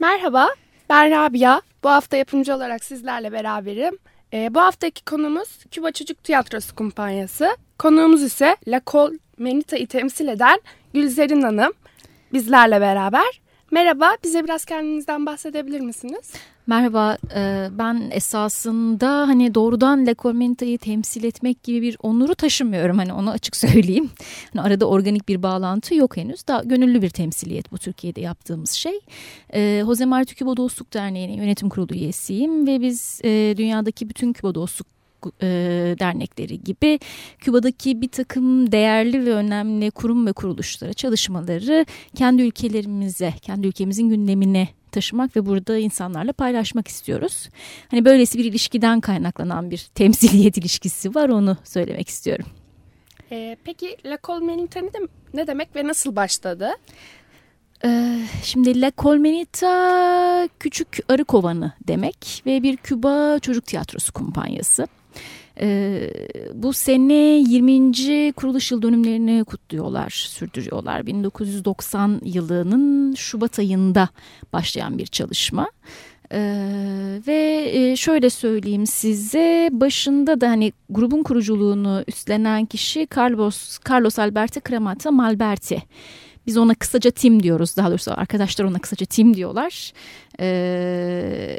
Merhaba, ben Rabia. Bu hafta yapımcı olarak sizlerle beraberim. Ee, bu haftaki konumuz Küba Çocuk Tiyatrosu Kumpanyası. Konuğumuz ise La Col Menita'yı temsil eden Gülzerin Hanım bizlerle beraber. Merhaba, bize biraz kendinizden bahsedebilir misiniz? Merhaba, e, ben esasında hani doğrudan Le Cormenta'yı temsil etmek gibi bir onuru taşımıyorum. Hani onu açık söyleyeyim. Hani arada organik bir bağlantı yok henüz. Daha gönüllü bir temsiliyet bu Türkiye'de yaptığımız şey. E, Jose Marti Küba Dostluk Derneği'nin yönetim kurulu üyesiyim ve biz e, dünyadaki bütün Küba Dostluk e, dernekleri gibi Küba'daki bir takım değerli ve önemli kurum ve kuruluşlara çalışmaları kendi ülkelerimize, kendi ülkemizin gündemine taşımak ve burada insanlarla paylaşmak istiyoruz. Hani böylesi bir ilişkiden kaynaklanan bir temsiliyet ilişkisi var onu söylemek istiyorum. Ee, peki La Colmenita ne, de, ne demek ve nasıl başladı? Ee, şimdi La Colmenita küçük arı kovanı demek ve bir Küba çocuk tiyatrosu kumpanyası. Ee, bu sene 20. kuruluş yıl dönümlerini kutluyorlar, sürdürüyorlar. 1990 yılının Şubat ayında başlayan bir çalışma. Ee, ve e, şöyle söyleyeyim size başında da hani grubun kuruculuğunu üstlenen kişi Carlos Carlos Alberto Cremata Malberti. Biz ona kısaca Tim diyoruz. Daha doğrusu arkadaşlar ona kısaca Tim diyorlar. Ee,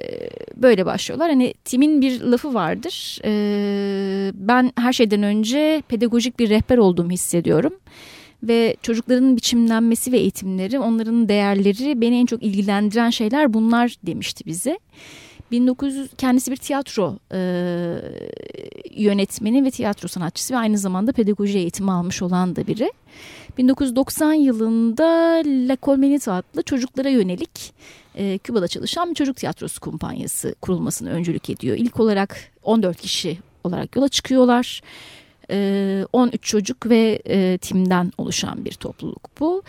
böyle başlıyorlar. Hani Tim'in bir lafı vardır. Ee, ben her şeyden önce pedagojik bir rehber olduğumu hissediyorum. Ve çocukların biçimlenmesi ve eğitimleri, onların değerleri beni en çok ilgilendiren şeyler bunlar demişti bize. 1900 kendisi bir tiyatro e, yönetmeni ve tiyatro sanatçısı ve aynı zamanda pedagoji eğitimi almış olan da biri. 1990 yılında La Colmenita adlı çocuklara yönelik e, Küba'da çalışan bir çocuk tiyatrosu kumpanyası kurulmasını öncülük ediyor. İlk olarak 14 kişi olarak yola çıkıyorlar. 13 çocuk ve e, timden oluşan bir topluluk bu.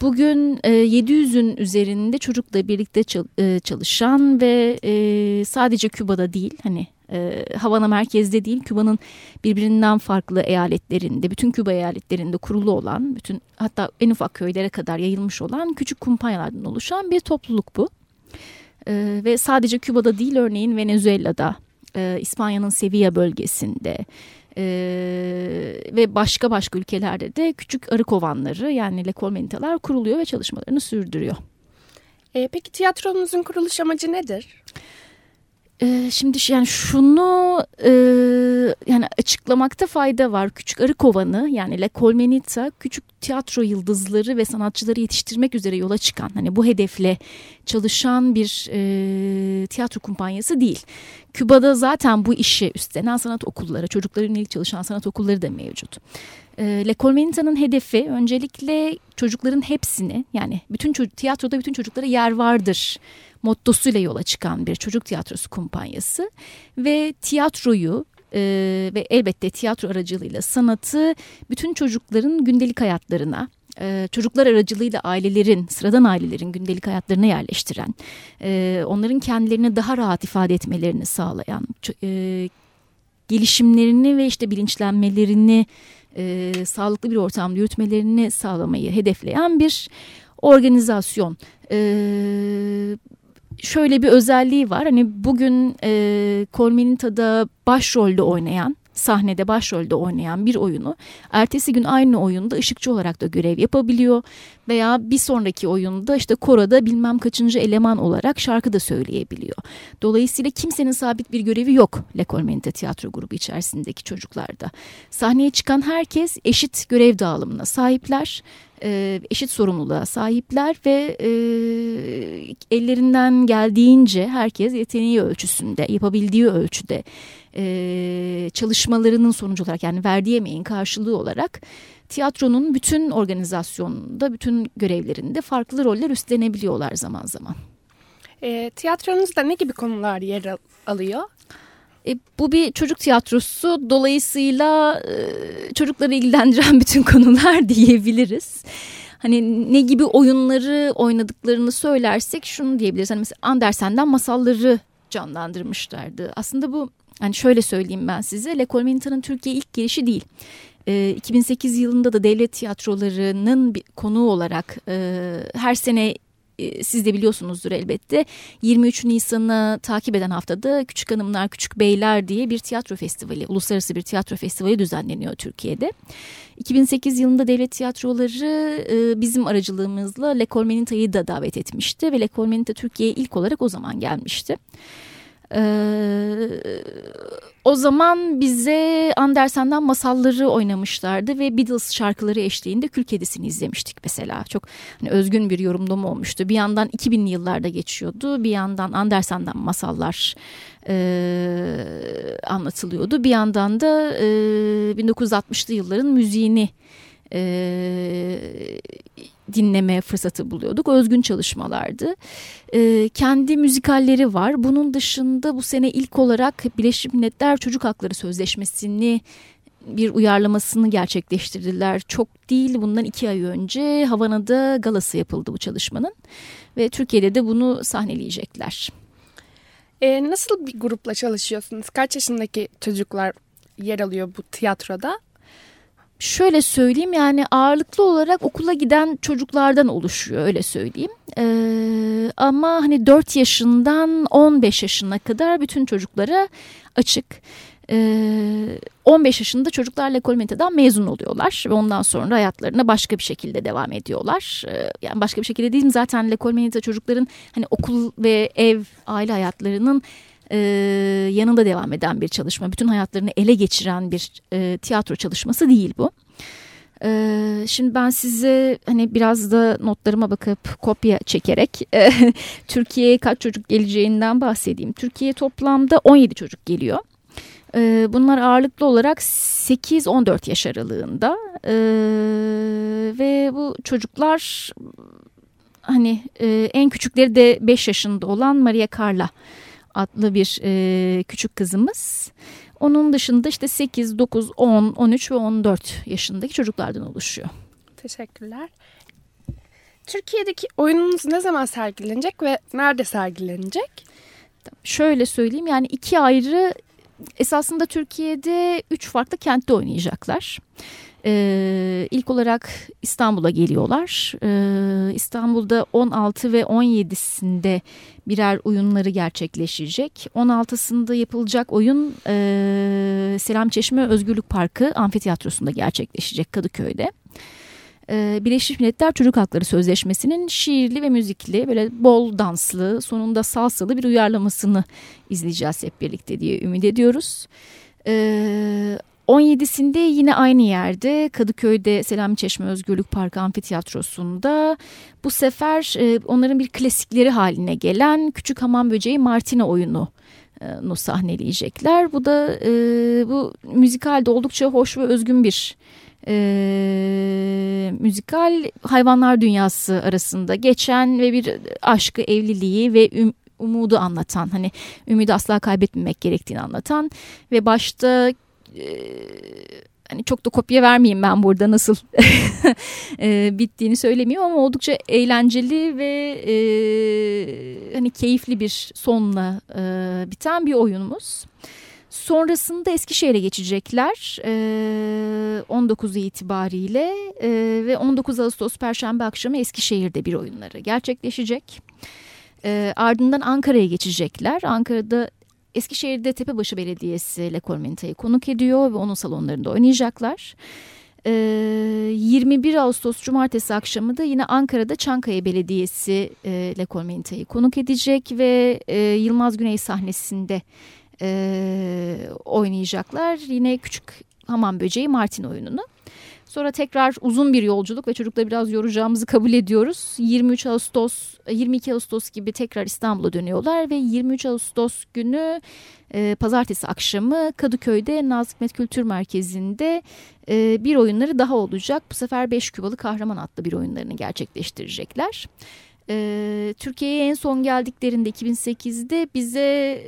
Bugün e, 700'ün üzerinde çocukla birlikte e, çalışan ve e, sadece Küba'da değil hani e, Havana merkezde değil Küba'nın birbirinden farklı eyaletlerinde bütün Küba eyaletlerinde kurulu olan bütün hatta en ufak köylere kadar yayılmış olan küçük kumpanyalardan oluşan bir topluluk bu. E, ve sadece Küba'da değil örneğin Venezuela'da, e, İspanya'nın Sevilla bölgesinde, ee, ve başka başka ülkelerde de küçük arı kovanları yani lekolmenitalar kuruluyor ve çalışmalarını sürdürüyor. Ee, peki tiyatronuzun kuruluş amacı nedir? Ee, şimdi yani şunu e, yani açıklamakta fayda var. Küçük Arı Kovanı yani La Colmenita küçük tiyatro yıldızları ve sanatçıları yetiştirmek üzere yola çıkan hani bu hedefle çalışan bir e, tiyatro kumpanyası değil. Küba'da zaten bu işi üstlenen sanat okulları, çocukların yönelik çalışan sanat okulları da mevcut. E, La Colmenita'nın hedefi öncelikle çocukların hepsini yani bütün tiyatroda bütün çocuklara yer vardır mottosuyla yola çıkan bir çocuk tiyatrosu kumpanyası ve tiyatroyu e, ve elbette tiyatro aracılığıyla sanatı bütün çocukların gündelik hayatlarına e, çocuklar aracılığıyla ailelerin sıradan ailelerin gündelik hayatlarına yerleştiren e, onların kendilerini daha rahat ifade etmelerini sağlayan e, gelişimlerini ve işte bilinçlenmelerini e, sağlıklı bir ortamda yürütmelerini sağlamayı hedefleyen bir organizasyon. E, şöyle bir özelliği var. Hani bugün e, Colmenita'da başrolde oynayan sahnede başrolde oynayan bir oyunu ertesi gün aynı oyunda ışıkçı olarak da görev yapabiliyor veya bir sonraki oyunda işte koroda bilmem kaçıncı eleman olarak şarkı da söyleyebiliyor. Dolayısıyla kimsenin sabit bir görevi yok Le Colmente tiyatro grubu içerisindeki çocuklarda. Sahneye çıkan herkes eşit görev dağılımına sahipler e, eşit sorumluluğa sahipler ve e, ellerinden geldiğince herkes yeteneği ölçüsünde yapabildiği ölçüde e, çalışmalarının sonucu olarak yani verdiği emeğin karşılığı olarak tiyatronun bütün organizasyonunda bütün görevlerinde farklı roller üstlenebiliyorlar zaman zaman. E, tiyatronuzda ne gibi konular yer alıyor? E, bu bir çocuk tiyatrosu dolayısıyla e, çocukları ilgilendiren bütün konular diyebiliriz. Hani ne gibi oyunları oynadıklarını söylersek şunu diyebiliriz. Hani mesela Andersen'den masalları canlandırmışlardı. Aslında bu hani şöyle söyleyeyim ben size Le Colmenita'nın Türkiye ilk gelişi değil. E, 2008 yılında da devlet tiyatrolarının bir konuğu olarak e, her sene e, siz de biliyorsunuzdur elbette 23 Nisan'ı takip eden haftada Küçük Hanımlar Küçük Beyler diye bir tiyatro festivali, uluslararası bir tiyatro festivali düzenleniyor Türkiye'de. 2008 yılında devlet tiyatroları e, bizim aracılığımızla Le Colmenita'yı da davet etmişti ve Le Colmenita Türkiye'ye ilk olarak o zaman gelmişti. Ee, o zaman bize Andersen'den masalları oynamışlardı ve Beatles şarkıları eşliğinde Kül Kedisi'ni izlemiştik mesela. Çok hani özgün bir yorumlama olmuştu. Bir yandan 2000'li yıllarda geçiyordu. Bir yandan Andersen'den masallar e, anlatılıyordu. Bir yandan da e, 1960'lı yılların müziğini e, dinleme fırsatı buluyorduk. Özgün çalışmalardı. E, kendi müzikalleri var. Bunun dışında bu sene ilk olarak Birleşmiş Milletler Çocuk Hakları Sözleşmesi'ni bir uyarlamasını gerçekleştirdiler. Çok değil bundan iki ay önce Havana'da galası yapıldı bu çalışmanın. Ve Türkiye'de de bunu sahneleyecekler. E, nasıl bir grupla çalışıyorsunuz? Kaç yaşındaki çocuklar yer alıyor bu tiyatroda? Şöyle söyleyeyim yani ağırlıklı olarak okula giden çocuklardan oluşuyor öyle söyleyeyim. Ee, ama hani 4 yaşından 15 yaşına kadar bütün çocuklara açık. Ee, 15 yaşında çocuklar Lekol mezun oluyorlar ve ondan sonra hayatlarına başka bir şekilde devam ediyorlar. Ee, yani başka bir şekilde değil mi zaten Lekol Meta çocukların hani okul ve ev aile hayatlarının e, yanında devam eden bir çalışma. Bütün hayatlarını ele geçiren bir e, tiyatro çalışması değil bu. E, şimdi ben size hani biraz da notlarıma bakıp kopya çekerek e, Türkiye'ye kaç çocuk geleceğinden bahsedeyim. Türkiye toplamda 17 çocuk geliyor. E, bunlar ağırlıklı olarak 8-14 yaş aralığında e, ve bu çocuklar hani e, en küçükleri de 5 yaşında olan Maria Carla adlı bir e, küçük kızımız. Onun dışında işte 8, 9, 10, 13 ve 14 yaşındaki çocuklardan oluşuyor. Teşekkürler. Türkiye'deki oyununuz ne zaman sergilenecek ve nerede sergilenecek? Şöyle söyleyeyim yani iki ayrı esasında Türkiye'de üç farklı kentte oynayacaklar. Ee, ilk olarak İstanbul'a geliyorlar. Ee, İstanbul'da 16 ve 17'sinde birer oyunları gerçekleşecek. 16'sında yapılacak oyun e, Selam Çeşme Özgürlük Parkı Amfiteyatrosu'nda gerçekleşecek Kadıköy'de. Ee, Birleşmiş Milletler Çocuk Hakları Sözleşmesi'nin şiirli ve müzikli böyle bol danslı sonunda salsalı bir uyarlamasını izleyeceğiz hep birlikte diye ümit ediyoruz. Ee, 17'sinde yine aynı yerde Kadıköy'de Selami Çeşme Özgürlük Parkı Amfiteyatrosu'nda bu sefer e, onların bir klasikleri haline gelen Küçük Hamam Böceği Martina oyunu nu sahneleyecekler. Bu da e, bu müzikalde oldukça hoş ve özgün bir e, müzikal hayvanlar dünyası arasında geçen ve bir aşkı, evliliği ve üm, umudu anlatan hani ümidi asla kaybetmemek gerektiğini anlatan ve başta hani çok da kopya vermeyeyim ben burada nasıl e, bittiğini söylemiyorum ama oldukça eğlenceli ve e, hani keyifli bir sonla e, biten bir oyunumuz. Sonrasında Eskişehir'e geçecekler e, 19 itibariyle e, ve 19 Ağustos Perşembe akşamı Eskişehir'de bir oyunları gerçekleşecek. E, ardından Ankara'ya geçecekler. Ankara'da Eskişehir'de Tepebaşı Belediyesi Le Cormenta'yı konuk ediyor ve onun salonlarında oynayacaklar. 21 ee, Ağustos Cumartesi akşamı da yine Ankara'da Çankaya Belediyesi e, Le Cormenta'yı konuk edecek ve e, Yılmaz Güney sahnesinde e, oynayacaklar. Yine Küçük Hamam Böceği Martin oyununu. Sonra tekrar uzun bir yolculuk ve çocukları biraz yoracağımızı kabul ediyoruz. 23 Ağustos, 22 Ağustos gibi tekrar İstanbul'a dönüyorlar ve 23 Ağustos günü e, pazartesi akşamı Kadıköy'de Nazik Met Kültür Merkezi'nde e, bir oyunları daha olacak. Bu sefer 5 Kübalı Kahraman adlı bir oyunlarını gerçekleştirecekler. E, Türkiye'ye en son geldiklerinde 2008'de bize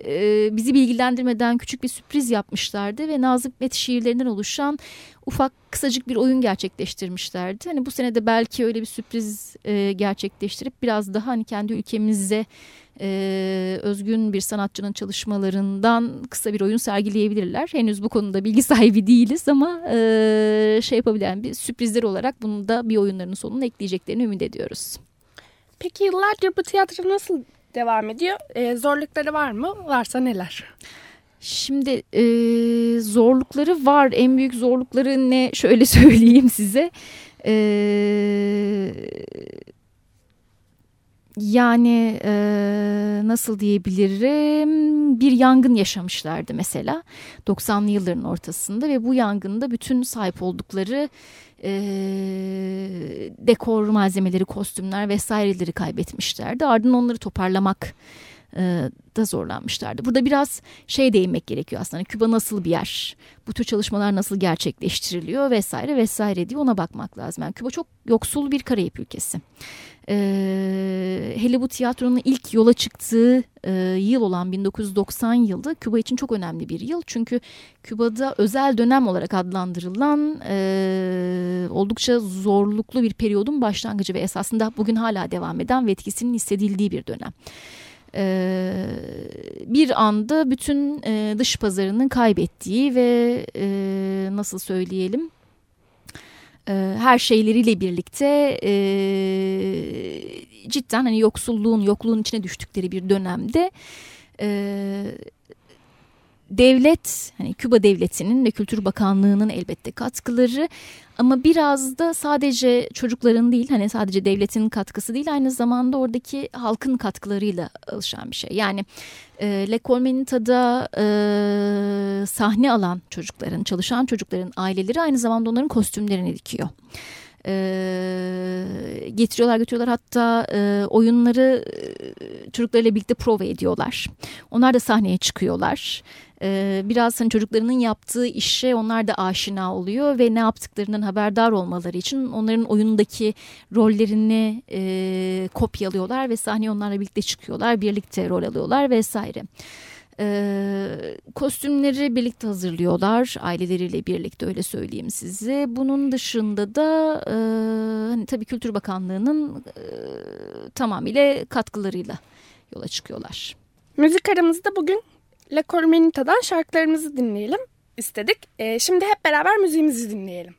e, bizi bilgilendirmeden küçük bir sürpriz yapmışlardı ve Nazım Hikmet şiirlerinden oluşan ufak kısacık bir oyun gerçekleştirmişlerdi. Hani bu sene de belki öyle bir sürpriz e, gerçekleştirip biraz daha hani kendi ülkemizde e, özgün bir sanatçının çalışmalarından kısa bir oyun sergileyebilirler. Henüz bu konuda bilgi sahibi değiliz ama e, şey yapabilen bir sürprizler olarak bunu da bir oyunlarının sonuna ekleyeceklerini ümit ediyoruz. Peki yıllardır bu tiyatro nasıl devam ediyor? Ee, zorlukları var mı? Varsa neler? Şimdi e, zorlukları var. En büyük zorlukları ne? Şöyle söyleyeyim size. E, yani e, nasıl diyebilirim? Bir yangın yaşamışlardı mesela 90'lı yılların ortasında ve bu yangında bütün sahip oldukları e, dekor malzemeleri, kostümler vesaireleri kaybetmişlerdi. Ardından onları toparlamak e, da zorlanmışlardı. Burada biraz şey değinmek gerekiyor aslında. Küba nasıl bir yer? Bu tür çalışmalar nasıl gerçekleştiriliyor vesaire vesaire diye ona bakmak lazım. Yani Küba çok yoksul bir Karayip ülkesi. Ee, hele bu tiyatronun ilk yola çıktığı e, yıl olan 1990 yılda Küba için çok önemli bir yıl. Çünkü Küba'da özel dönem olarak adlandırılan e, oldukça zorluklu bir periyodun başlangıcı ve esasında bugün hala devam eden ve etkisinin hissedildiği bir dönem e, bir anda bütün e, dış pazarının kaybettiği ve e, nasıl söyleyelim e, her şeyleriyle birlikte e, cidden hani yoksulluğun yokluğun içine düştükleri bir dönemde e, devlet hani Küba devletinin ve Kültür Bakanlığı'nın elbette katkıları ama biraz da sadece çocukların değil hani sadece devletin katkısı değil aynı zamanda oradaki halkın katkılarıyla alışan bir şey. Yani e, Le Colmenita'da e, sahne alan çocukların çalışan çocukların aileleri aynı zamanda onların kostümlerini dikiyor e, getiriyorlar götürüyorlar hatta e, oyunları e, çocuklarıyla birlikte prova ediyorlar. Onlar da sahneye çıkıyorlar. E, biraz hani çocuklarının yaptığı işe onlar da aşina oluyor ve ne yaptıklarından haberdar olmaları için onların oyundaki rollerini e, kopyalıyorlar ve sahneye onlarla birlikte çıkıyorlar, birlikte rol alıyorlar vesaire. E, kostümleri birlikte hazırlıyorlar aileleriyle birlikte öyle söyleyeyim size. Bunun dışında da e, hani tabii Kültür Bakanlığı'nın e, tamamıyla katkılarıyla yola çıkıyorlar. Müzik aramızda bugün La Colmenita'dan şarkılarımızı dinleyelim istedik. E, şimdi hep beraber müziğimizi dinleyelim.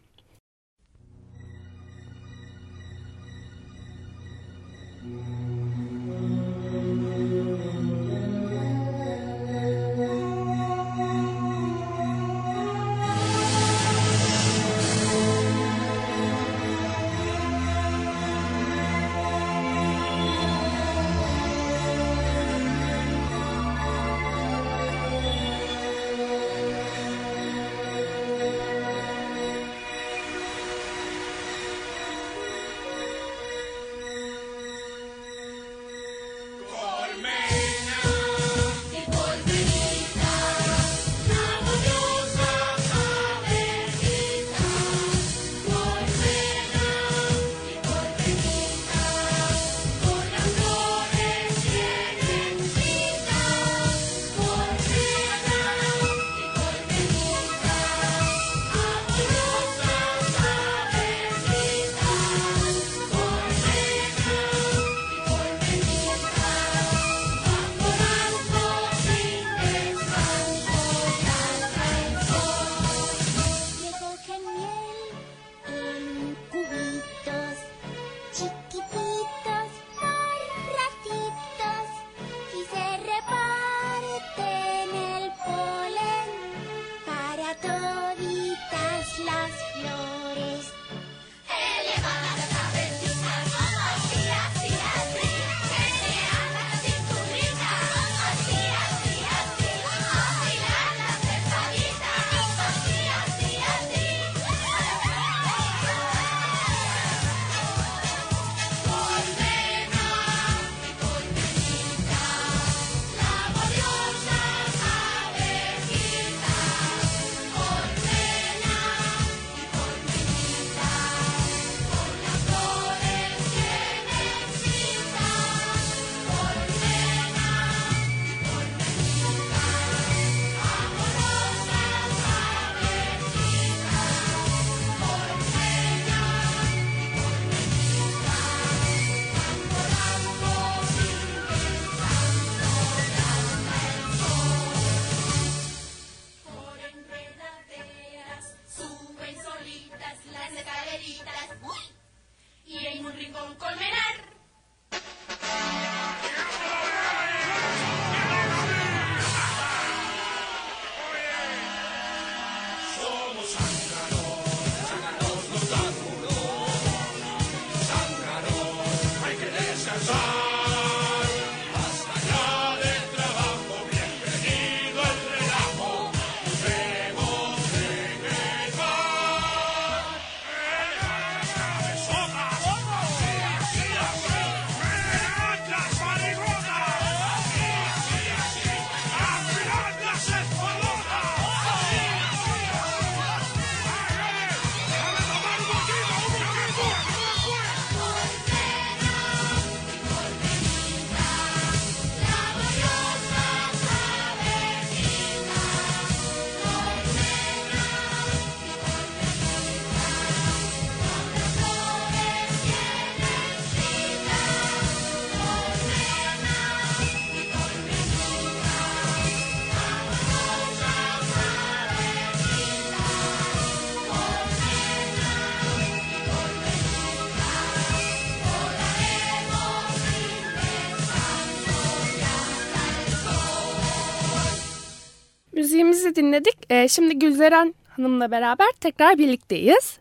Dinledik. E, şimdi Gülzeren Hanım'la beraber tekrar birlikteyiz.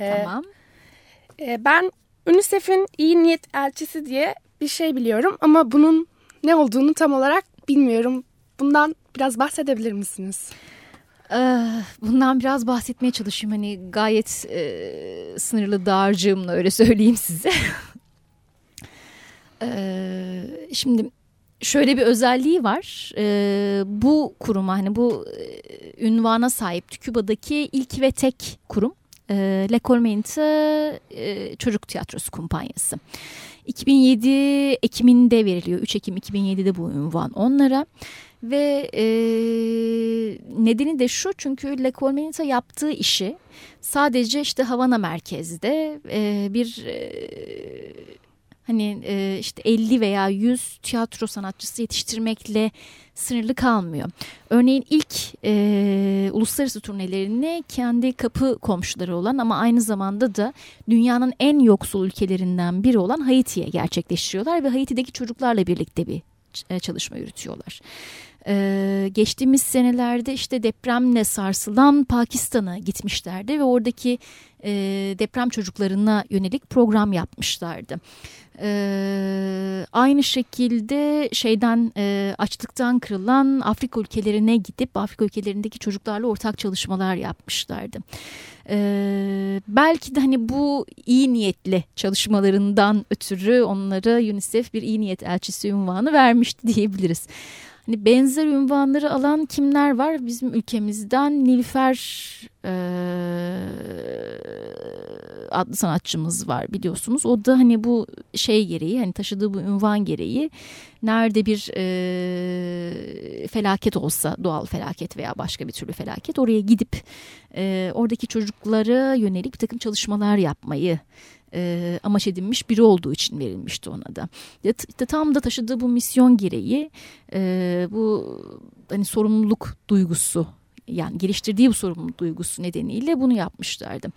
E, tamam. E, ben UNICEF'in iyi niyet elçisi diye bir şey biliyorum ama bunun ne olduğunu tam olarak bilmiyorum. Bundan biraz bahsedebilir misiniz? Bundan biraz bahsetmeye çalışayım. Hani gayet e, sınırlı dağarcığımla öyle söyleyeyim size. e, şimdi şöyle bir özelliği var. E, bu kuruma hani bu e, ünvana sahip Küba'daki ilk ve tek kurum. E, Le Colmente e, Çocuk Tiyatrosu Kumpanyası. 2007 Ekim'inde veriliyor. 3 Ekim 2007'de bu ünvan onlara. Ve e, nedeni de şu çünkü Le Colmenita yaptığı işi sadece işte Havana merkezde e, bir e, hani e, işte 50 veya 100 tiyatro sanatçısı yetiştirmekle sınırlı kalmıyor. Örneğin ilk e, uluslararası turnelerini kendi kapı komşuları olan ama aynı zamanda da dünyanın en yoksul ülkelerinden biri olan Haiti'ye gerçekleştiriyorlar ve Haiti'deki çocuklarla birlikte bir e, çalışma yürütüyorlar. Ee, geçtiğimiz senelerde işte depremle sarsılan Pakistan'a gitmişlerdi ve oradaki e, deprem çocuklarına yönelik program yapmışlardı. Ee, aynı şekilde şeyden e, açlıktan kırılan Afrika ülkelerine gidip Afrika ülkelerindeki çocuklarla ortak çalışmalar yapmışlardı. Ee, belki de hani bu iyi niyetli çalışmalarından ötürü onlara UNICEF bir iyi niyet elçisi unvanı vermişti diyebiliriz. Hani benzer ünvanları alan kimler var? Bizim ülkemizden Nilüfer e, adlı sanatçımız var biliyorsunuz. O da hani bu şey gereği hani taşıdığı bu ünvan gereği nerede bir e, felaket olsa doğal felaket veya başka bir türlü felaket oraya gidip e, oradaki çocuklara yönelik bir takım çalışmalar yapmayı e, amaç edinmiş biri olduğu için verilmişti ona da. İşte tam da taşıdığı bu misyon gereği e, bu hani sorumluluk duygusu yani geliştirdiği bu sorumluluk duygusu nedeniyle bunu yapmışlardı.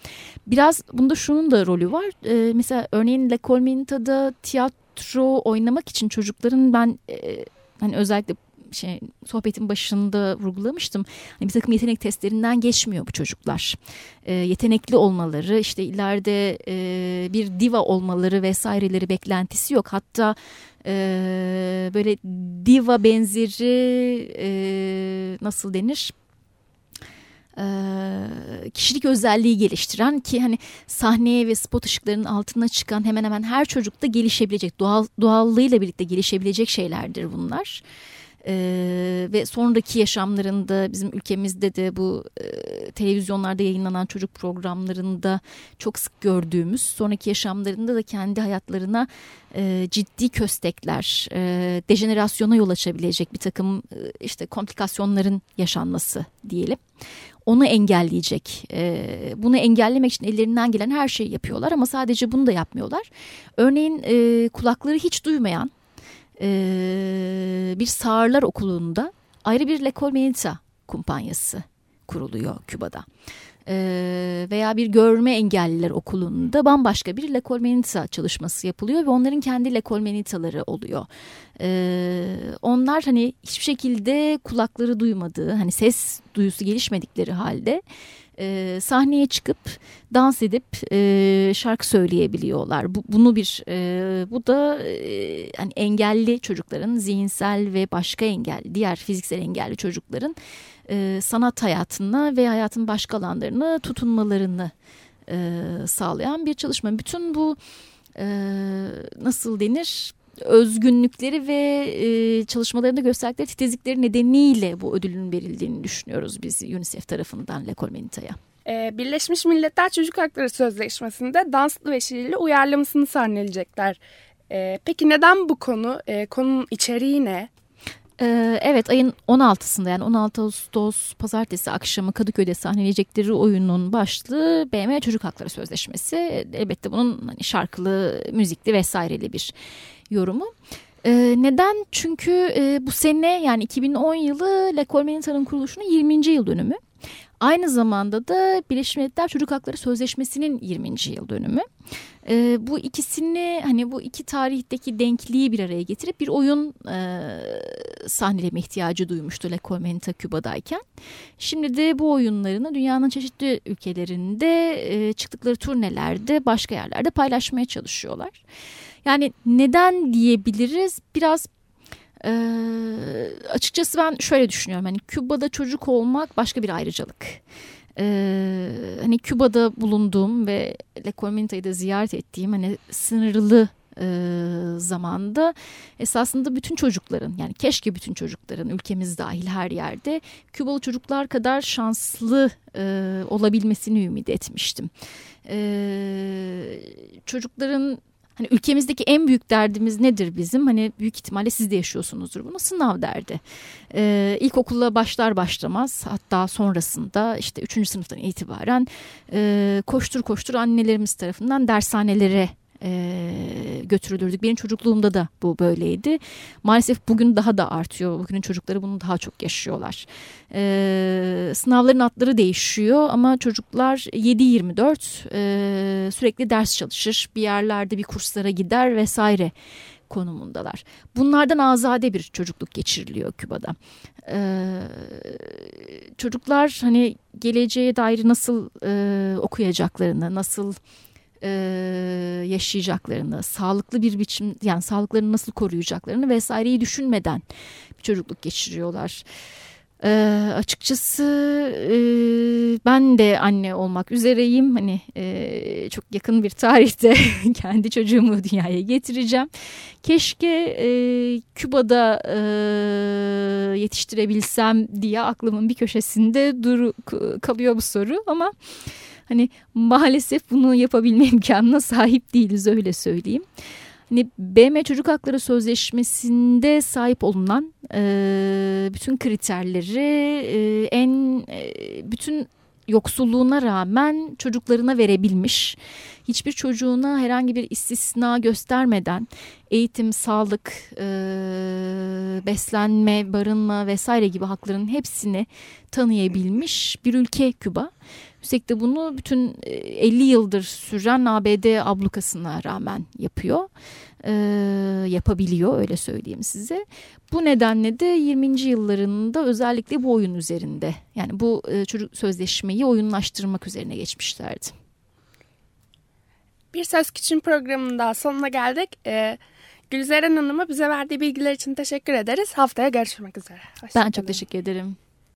Biraz bunda şunun da rolü var. E, mesela örneğin La Colmenta'da tiyatro oynamak için çocukların ben e, hani özellikle şey sohbetin başında vurgulamıştım. Hani bir takım yetenek testlerinden geçmiyor bu çocuklar. E, yetenekli olmaları, işte ileride e, bir diva olmaları vesaireleri beklentisi yok. Hatta e, böyle diva benzeri e, nasıl denir? kişilik özelliği geliştiren ki hani sahneye ve spot ışıklarının altına çıkan hemen hemen her çocukta gelişebilecek doğal doğallığıyla birlikte gelişebilecek şeylerdir bunlar. Ee, ve sonraki yaşamlarında bizim ülkemizde de bu e, televizyonlarda yayınlanan çocuk programlarında çok sık gördüğümüz sonraki yaşamlarında da kendi hayatlarına e, ciddi köstekler, e, dejenerasyona yol açabilecek bir takım e, işte komplikasyonların yaşanması diyelim onu engelleyecek. E, bunu engellemek için ellerinden gelen her şeyi yapıyorlar ama sadece bunu da yapmıyorlar. Örneğin e, kulakları hiç duymayan e, bir sağırlar okulunda ayrı bir Lekol Mensa kumpanyası kuruluyor Küba'da. E, veya bir görme engelliler okulunda bambaşka bir Lekol Mensa çalışması yapılıyor ve onların kendi Lekol Menitaları oluyor. E, onlar hani hiçbir şekilde kulakları duymadığı, hani ses duyusu gelişmedikleri halde e, sahneye çıkıp dans edip e, şarkı söyleyebiliyorlar. Bu, bunu bir e, bu da e, hani engelli çocukların zihinsel ve başka engel diğer fiziksel engelli çocukların e, sanat hayatına ve hayatın başka alanlarına tutunmalarını e, sağlayan bir çalışma. Bütün bu e, nasıl denir? Özgünlükleri ve e, çalışmalarında gösterdikleri titizlikleri nedeniyle bu ödülün verildiğini düşünüyoruz biz UNICEF tarafından Le Colmenita'ya. Ee, Birleşmiş Milletler Çocuk Hakları Sözleşmesi'nde danslı ve şiirli uyarlamasını sahneleyecekler. Ee, peki neden bu konu? Ee, konunun içeriği ne? Evet ayın 16'sında yani 16 Ağustos pazartesi akşamı Kadıköy'de sahneleyecekleri oyunun başlığı BM Çocuk Hakları Sözleşmesi. Elbette bunun hani şarkılı, müzikli vesaireli bir yorumu. Ee, neden? Çünkü e, bu sene yani 2010 yılı La Colmenita'nın kuruluşunun 20. yıl dönümü. Aynı zamanda da Birleşmiş Milletler Çocuk Hakları Sözleşmesi'nin 20. yıl dönümü. E, bu ikisini hani bu iki tarihteki denkliği bir araya getirip bir oyun e, sahneleme ihtiyacı duymuştu Le Colmenta Küba'dayken. Şimdi de bu oyunlarını dünyanın çeşitli ülkelerinde e, çıktıkları turnelerde başka yerlerde paylaşmaya çalışıyorlar. Yani neden diyebiliriz biraz e, açıkçası ben şöyle düşünüyorum hani Küba'da çocuk olmak başka bir ayrıcalık. Ee, hani Küba'da bulunduğum ve Le Colmenta'yı da ziyaret ettiğim hani sınırlı e, zamanda esasında bütün çocukların yani keşke bütün çocukların ülkemiz dahil her yerde Kübalı çocuklar kadar şanslı e, olabilmesini ümit etmiştim. E, çocukların Hani ülkemizdeki en büyük derdimiz nedir bizim? Hani büyük ihtimalle siz de yaşıyorsunuzdur bunu. Sınav derdi. Ee, ilkokula başlar başlamaz hatta sonrasında işte üçüncü sınıftan itibaren e, koştur koştur annelerimiz tarafından dershanelere e, götürülürdük. Benim çocukluğumda da bu böyleydi. Maalesef bugün daha da artıyor. Bugünün çocukları bunu daha çok yaşıyorlar. E, sınavların adları değişiyor ama çocuklar 7-24 e, sürekli ders çalışır. Bir yerlerde bir kurslara gider vesaire konumundalar. Bunlardan azade bir çocukluk geçiriliyor Küba'da. Ee, çocuklar hani geleceğe dair nasıl e, okuyacaklarını, nasıl e, yaşayacaklarını, sağlıklı bir biçim yani sağlıklarını nasıl koruyacaklarını vesaireyi düşünmeden bir çocukluk geçiriyorlar. E, açıkçası e, ben de anne olmak üzereyim. Hani e, çok yakın bir tarihte kendi çocuğumu dünyaya getireceğim. Keşke e, Küba'da e, yetiştirebilsem diye aklımın bir köşesinde dur kalıyor bu soru ama Hani maalesef bunu yapabilme imkanına sahip değiliz öyle söyleyeyim. Hani BM Çocuk Hakları Sözleşmesi'nde sahip olunan e, bütün kriterleri e, en e, bütün yoksulluğuna rağmen çocuklarına verebilmiş. Hiçbir çocuğuna herhangi bir istisna göstermeden eğitim, sağlık, e, beslenme, barınma vesaire gibi hakların hepsini tanıyabilmiş bir ülke Küba. Üstelik de bunu bütün 50 yıldır süren ABD ablukasına rağmen yapıyor. E, yapabiliyor öyle söyleyeyim size. Bu nedenle de 20. yıllarında özellikle bu oyun üzerinde yani bu e, çocuk sözleşmeyi oyunlaştırmak üzerine geçmişlerdi. Bir Söz Küçün programının daha sonuna geldik. Ee, Gülzeren Hanım'a bize verdiği bilgiler için teşekkür ederiz. Haftaya görüşmek üzere. Hoşçakalın. Ben çok teşekkür ederim.